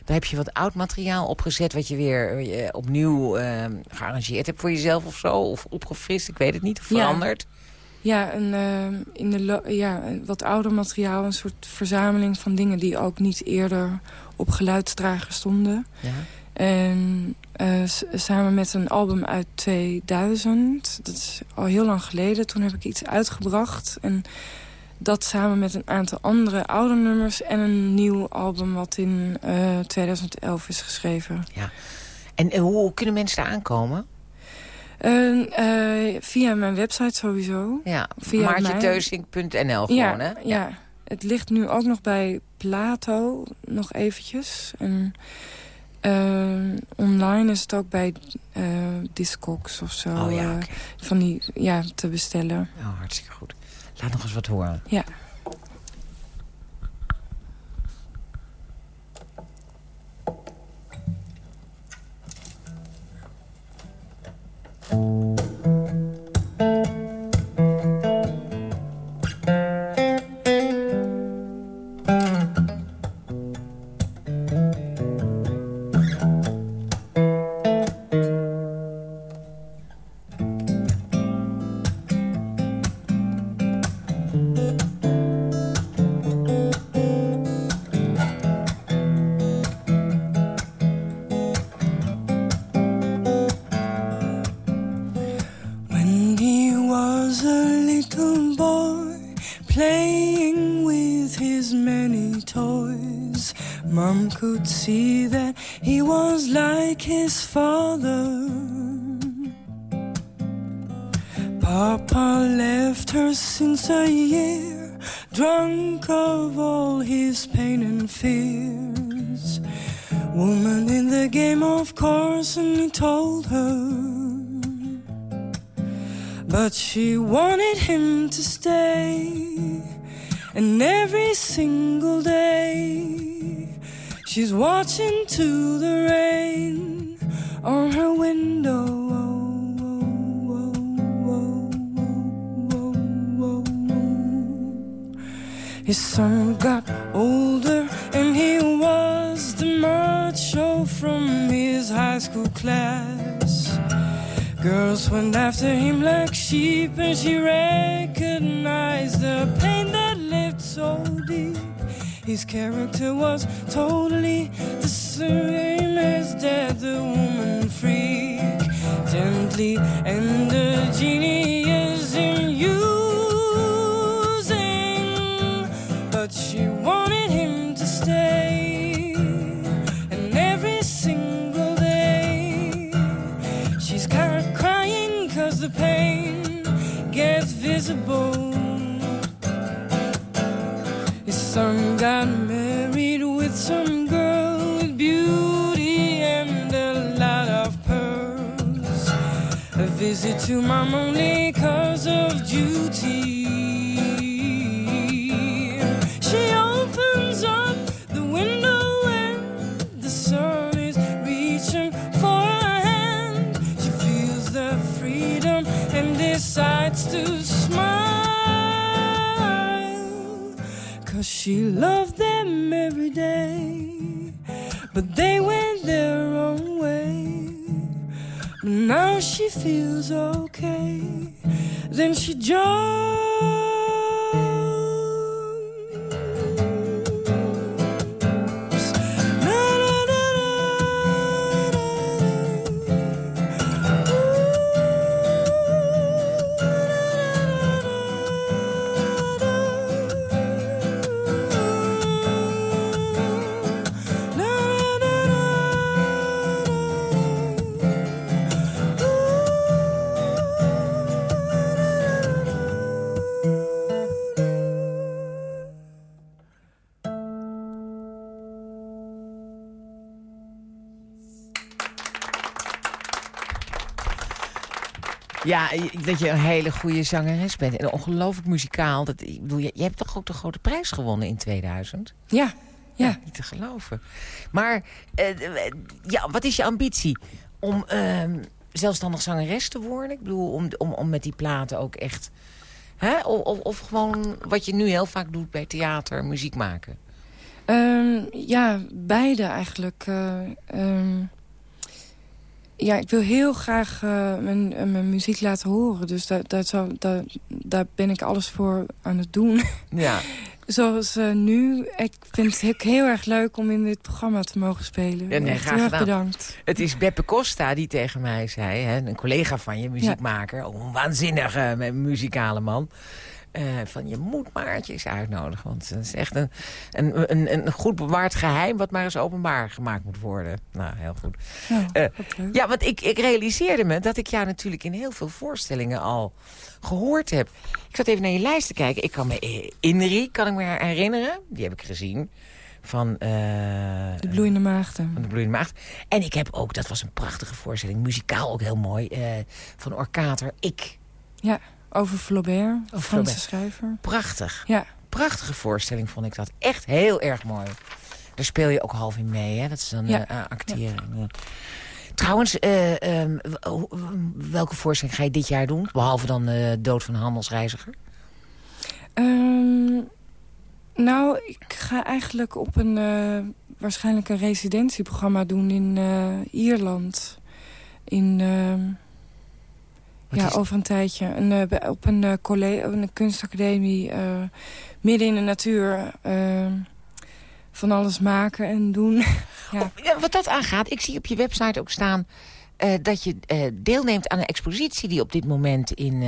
Speaker 3: Daar heb je wat oud materiaal opgezet... wat je weer uh, opnieuw uh, gearrangeerd hebt voor jezelf of zo. Of opgefrist, ik weet het niet, of veranderd.
Speaker 4: Ja, een, uh, in de ja, wat ouder materiaal. Een soort verzameling van dingen die ook niet eerder op geluidsdrager stonden.
Speaker 3: Ja.
Speaker 4: En uh, samen met een album uit 2000. Dat is al heel lang geleden. Toen heb ik iets uitgebracht. En dat samen met een aantal andere oude nummers. En een nieuw album wat in uh, 2011 is geschreven.
Speaker 3: Ja. En uh, hoe kunnen mensen daar aankomen?
Speaker 4: Uh, via mijn website sowieso.
Speaker 3: Ja, maartjeteusink.nl gewoon,
Speaker 4: ja,
Speaker 3: hè?
Speaker 4: Ja. ja, het ligt nu ook nog bij Plato, nog eventjes. En uh, online is het ook bij uh, Discogs of zo.
Speaker 3: Oh, ja, okay.
Speaker 4: van die, ja, te bestellen.
Speaker 3: Oh, hartstikke goed. Laat nog eens wat horen.
Speaker 4: Ja.
Speaker 9: She's watching to the rain on her window. His son got older and he was the macho from his high school class. Girls went after him like sheep and she recognized the pain that lived so deep. His character was totally the same as Dad, the woman freak. Gently and the genius in using. But she wanted him to stay. And every single day, she's crying cause the pain gets visible son got married with some girl with beauty and a lot of pearls. A visit to mom only cause of duty. She loved them every day. But they went their own way. But now she feels okay. Then she joins.
Speaker 3: Ja, dat je een hele goede zangeres bent. En ongelooflijk muzikaal. Dat, ik bedoel, je, je hebt toch ook de grote prijs gewonnen in 2000?
Speaker 4: Ja, ja.
Speaker 3: niet te geloven. Maar uh, ja, wat is je ambitie? Om uh, zelfstandig zangeres te worden? Ik bedoel, om, om, om met die platen ook echt... Hè? Of, of, of gewoon wat je nu heel vaak doet bij theater, muziek maken?
Speaker 4: Um, ja, beide eigenlijk. Uh, um, ja, ik wil heel graag uh, mijn, uh, mijn muziek laten horen. Dus daar, daar, zou, daar, daar ben ik alles voor aan het doen.
Speaker 3: Ja. [LAUGHS]
Speaker 4: Zoals uh, nu. Ik vind het heel erg leuk om in dit programma te mogen spelen.
Speaker 3: Ja, nee,
Speaker 4: Echt
Speaker 3: graag
Speaker 4: heel erg
Speaker 3: gedaan.
Speaker 4: bedankt.
Speaker 3: Het is Beppe Costa die tegen mij zei, hè, een collega van je, muziekmaker. Ook een waanzinnige muzikale man. Uh, van je moet Maartje eens uitnodigen. Want het is echt een, een, een, een goed bewaard geheim... wat maar eens openbaar gemaakt moet worden. Nou, heel goed.
Speaker 4: Ja,
Speaker 3: uh, ja want ik, ik realiseerde me dat ik jou natuurlijk in heel veel voorstellingen al gehoord heb. Ik zat even naar je lijst te kijken. Ik kan me Inri, kan ik me herinneren. Die heb ik gezien. Van, uh,
Speaker 4: de Bloeiende Maagden.
Speaker 3: Van de Bloeiende Maagd. En ik heb ook, dat was een prachtige voorstelling. Muzikaal ook heel mooi. van Orkater, Ik.
Speaker 4: Ja. Over Flaubert, Over Franse schrijver.
Speaker 3: Prachtig.
Speaker 4: Ja.
Speaker 3: Prachtige voorstelling vond ik dat. Echt heel erg mooi. Daar speel je ook half in mee, hè? Dat is dan
Speaker 4: ja.
Speaker 3: uh, acteren. Ja. Trouwens, uh, um, welke voorstelling ga je dit jaar doen? Behalve dan uh, Dood van een handelsreiziger?
Speaker 4: Um, nou, ik ga eigenlijk op een... waarschijnlijk een residentieprogramma doen in Ierland. In... Wat ja, over een tijdje. Een, uh, op een, uh, college, een kunstacademie, uh, midden in de natuur, van alles maken en doen. [LAUGHS]
Speaker 3: ja. Oh, wat dat aangaat, ik zie op je website ook staan... dat je deelneemt aan een expositie die op dit moment in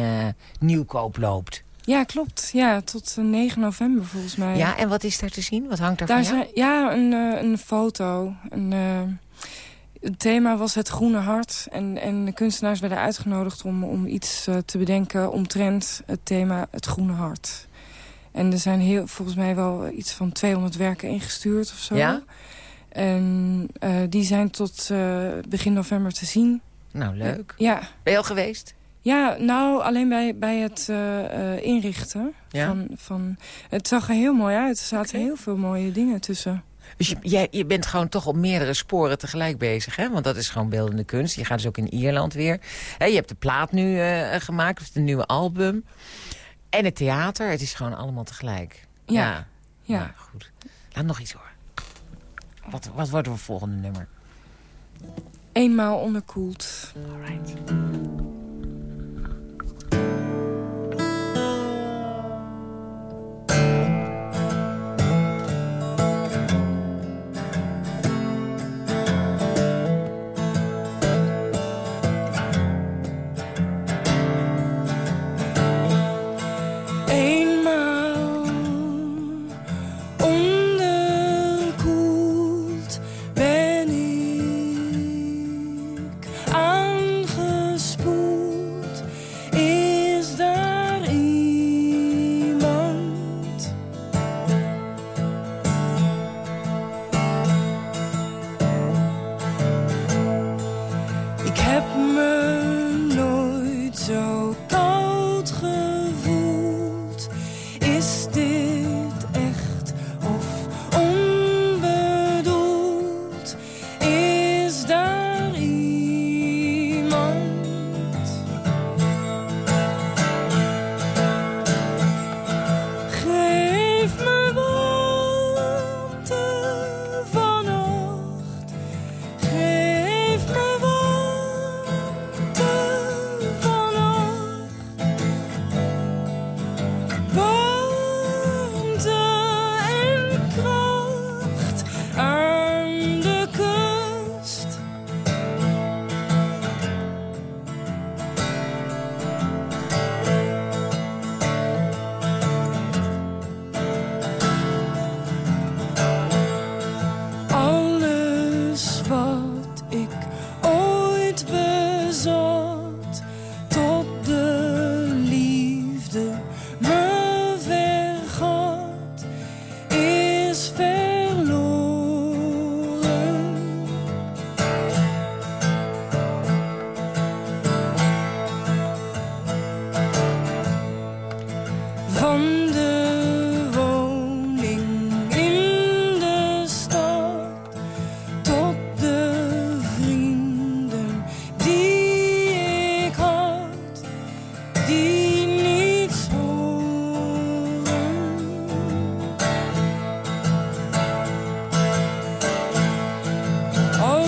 Speaker 3: Nieuwkoop loopt.
Speaker 4: Ja, klopt. Ja, tot 9 november volgens mij.
Speaker 3: Ja, en wat is daar te zien? Wat hangt daar,
Speaker 4: daar
Speaker 3: van jou?
Speaker 4: Ja, een, een foto. Een, het thema was het groene hart. En, en de kunstenaars werden uitgenodigd om, om iets uh, te bedenken... omtrent het thema het groene hart. En er zijn heel, volgens mij wel iets van 200 werken ingestuurd of zo.
Speaker 3: Ja?
Speaker 4: En uh, die zijn tot uh, begin november te zien.
Speaker 3: Nou, leuk.
Speaker 4: Ja.
Speaker 3: Ben je al geweest?
Speaker 4: Ja, nou, alleen bij, bij het uh, inrichten.
Speaker 3: Ja?
Speaker 4: Van, van, het zag er heel mooi uit. Er zaten okay. heel veel mooie dingen tussen.
Speaker 3: Dus je, jij, je bent gewoon toch op meerdere sporen tegelijk bezig, hè? Want dat is gewoon beeldende kunst. Je gaat dus ook in Ierland weer. Hè, je hebt de plaat nu uh, gemaakt, of het nieuwe album. En het theater. Het is gewoon allemaal tegelijk.
Speaker 4: Ja.
Speaker 3: Ja.
Speaker 4: ja.
Speaker 3: Nou, goed. Laat nog iets horen. Wat, wat wordt het volgende nummer?
Speaker 4: Eenmaal onderkoeld.
Speaker 3: Alright.
Speaker 9: Aangespoeld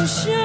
Speaker 4: horen.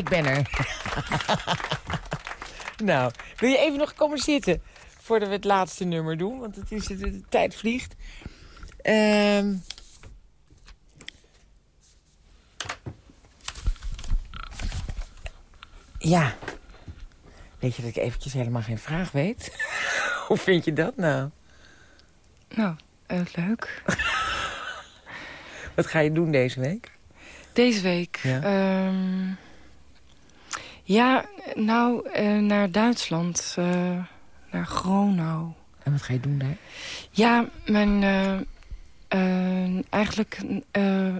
Speaker 4: Ik
Speaker 3: ben er. [LAUGHS] nou, wil je even nog komen zitten voordat we het laatste nummer doen? Want het is, de, de tijd vliegt. Ehm ja. Weet je dat ik eventjes helemaal geen vraag weet? [LAUGHS] Hoe vind je dat nou?
Speaker 10: Nou, eh, leuk. [LAUGHS]
Speaker 3: Wat ga je doen deze week?
Speaker 10: Deze week?
Speaker 3: Ja.
Speaker 10: Ehm, ja, nou, eh, naar Duitsland. eh, naar Gronau.
Speaker 3: En wat ga je doen daar?
Speaker 10: Ja, mijn... eh, eigenlijk,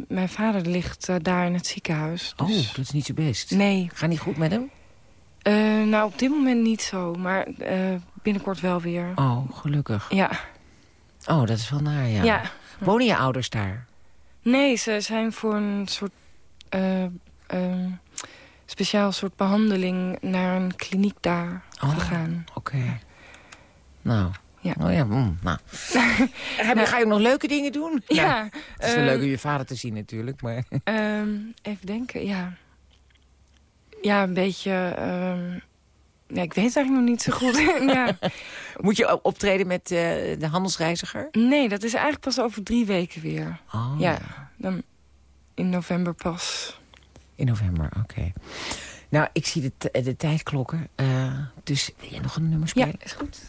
Speaker 10: mijn vader ligt daar in het ziekenhuis.
Speaker 3: Oh,
Speaker 10: Dus,
Speaker 3: dat is niet zo best.
Speaker 10: Nee.
Speaker 3: Ga niet goed met hem?
Speaker 10: Nou, op dit moment niet zo, maar binnenkort wel weer.
Speaker 3: Oh, gelukkig.
Speaker 10: Ja.
Speaker 3: Oh, dat is wel naar, ja.
Speaker 10: Ja.
Speaker 3: Wonen je ouders daar?
Speaker 10: Nee, ze zijn voor een soort speciaal soort behandeling naar een kliniek daar
Speaker 3: Oh,
Speaker 10: gegaan.
Speaker 3: Oké. Nou.
Speaker 10: Ja.
Speaker 3: Oh ja, mm, nou. [LAUGHS] Heb, je- Ga je ook nog leuke dingen doen?
Speaker 10: Ja,
Speaker 3: Nou, het is wel
Speaker 10: eh,
Speaker 3: leuk om je vader te zien natuurlijk, maar... [LAUGHS]
Speaker 10: Ehm, even denken, ja. Ja, een beetje... ehm, ja, ik weet het eigenlijk nog niet zo goed. [LAUGHS] ja.
Speaker 3: Moet je optreden met eh, de handelsreiziger?
Speaker 10: Nee, dat is eigenlijk pas over drie weken weer.
Speaker 3: Oh,
Speaker 10: ja, dan in november pas.
Speaker 3: In november, oké. Nou, ik zie de, de tijdklokken. eh, dus wil je nog een nummer spelen?
Speaker 10: Ja, is goed.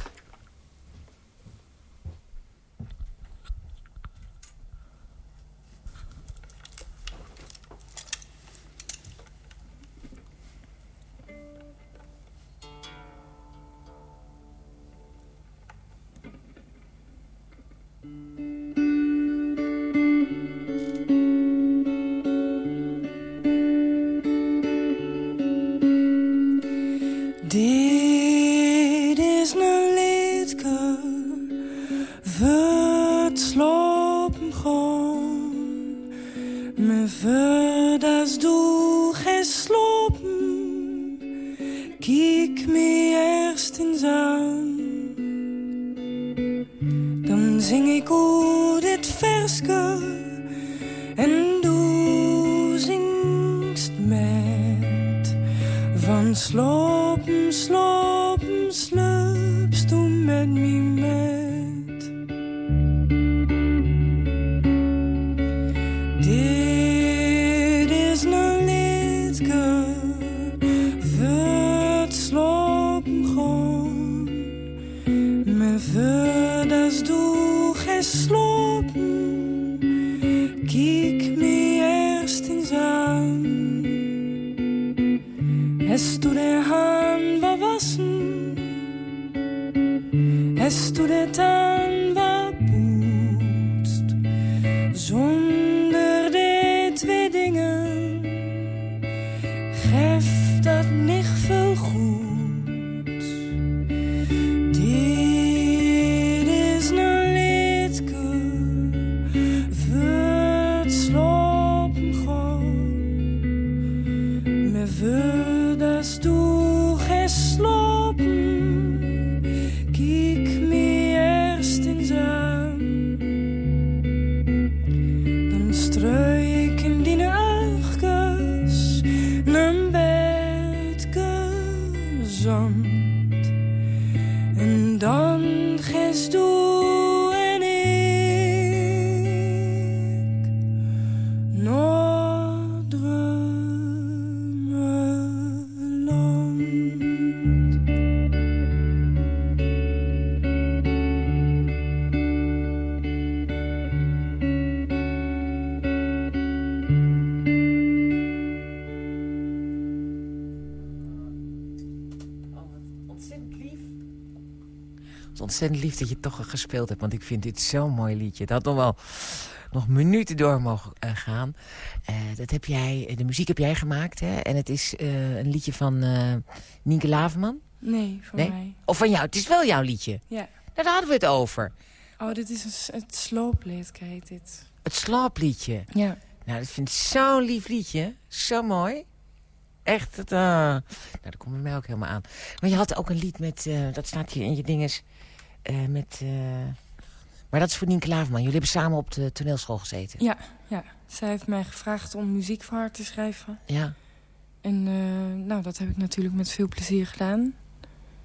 Speaker 4: Zing ik hoe dit verske en du zingst met. Van slopen, slopen,
Speaker 3: Het ontzettend lief dat je het toch gespeeld hebt. Want ik vind dit zo'n mooi liedje. Het had nog wel nog minuten door mogen eh, gaan. Eh, dat heb jij, de muziek heb jij gemaakt. Hè? En het is eh, een liedje van eh Nienke Laverman.
Speaker 11: Nee, voor
Speaker 3: Nee?
Speaker 11: mij.
Speaker 3: Of van jou. Het is wel jouw liedje.
Speaker 11: Ja.
Speaker 3: Daar hadden we het over.
Speaker 11: Oh, dit is een, het slooplied, heet dit.
Speaker 3: Het slaapliedje.
Speaker 11: Ja.
Speaker 3: Nou, dat vind ik zo'n lief liedje. Zo mooi. Echt, het, eh, nou, dat komt bij mij ook helemaal aan. Maar je had ook een lied met, eh, dat staat hier in je dinges, eh, met... eh, maar dat is voor Nienke Laverman. Jullie hebben samen op de toneelschool gezeten.
Speaker 11: Ja, ja. Zij heeft mij gevraagd om muziek voor haar te schrijven.
Speaker 3: Ja.
Speaker 11: En eh, nou, dat heb ik natuurlijk met veel plezier gedaan.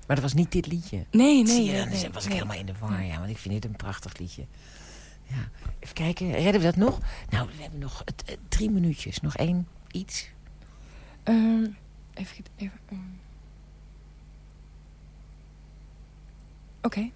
Speaker 3: Maar dat was niet dit liedje.
Speaker 11: Nee, nee. Nee,
Speaker 3: was ik
Speaker 11: nee.
Speaker 3: helemaal in de war, ja. Want ik vind dit een prachtig liedje. Ja. Even kijken, redden we dat nog? Nou, we hebben nog het, drie minuutjes. Nog één iets.
Speaker 11: Ehm, even... even ehm. Oké.
Speaker 3: Ja,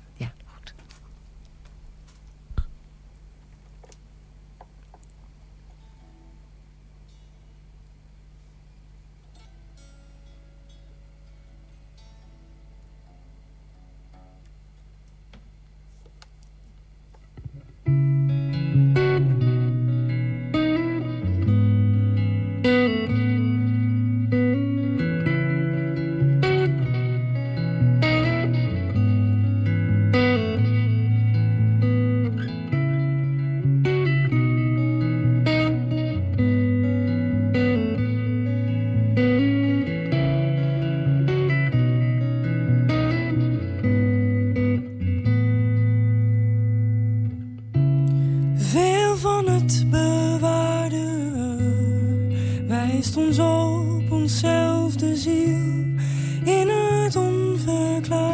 Speaker 4: op onszelfde ziel in het onverklaarde